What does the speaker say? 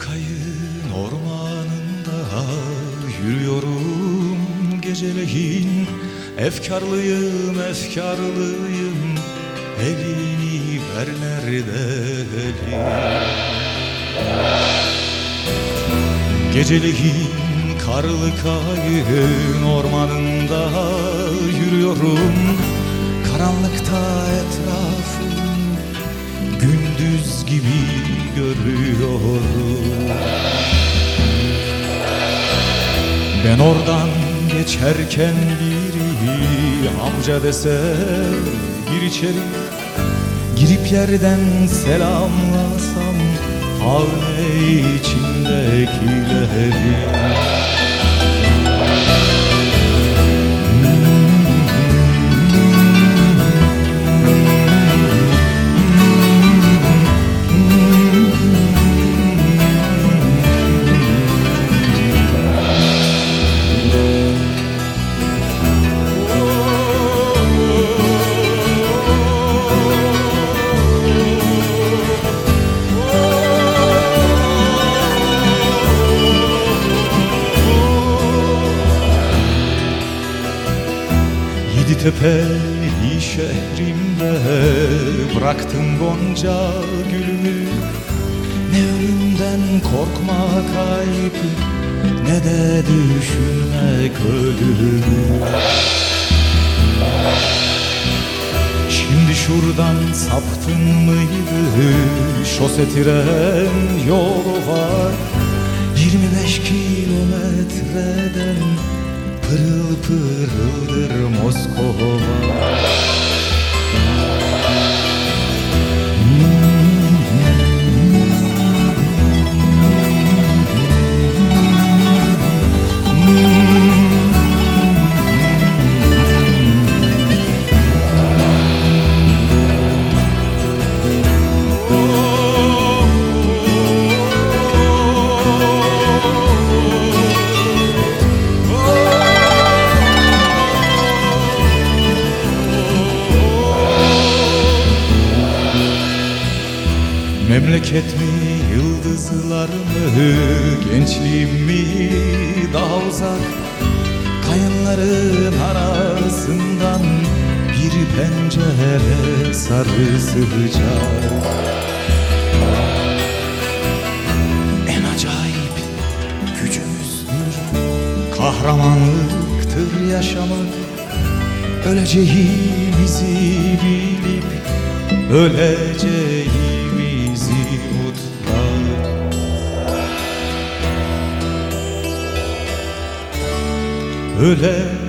kayın ormanında yürüyorum geceleyin. Efkarlıyım efkarlıyım elini ver nerede elin Geceleyin karlı kayın ormanında yürüyorum. Karanlıkta etrafım gündüz gibi görüyorum. Ben oradan geçerken biri amca dese gir içeri. Girip yerden selamlasam hane içindekileri tepeyi şehrimde bıraktım gonca gülümü. Ne ölümden korkmak ayıp ne de düşünmek ölümü. Şimdi şuradan saptın mıydı? Şose tren yolu var. 25 kilometreden pırıl pırıldır Moskova Memleket mi, yıldızlar mı, gençliğim mi? Daha uzak Kayınların arasından bir pencere sarı sıcak. En acayip gücümüzdür Kahramanlıktır yaşamak. Öleceğimizi bilip Öleceğimizi Öleceğimizi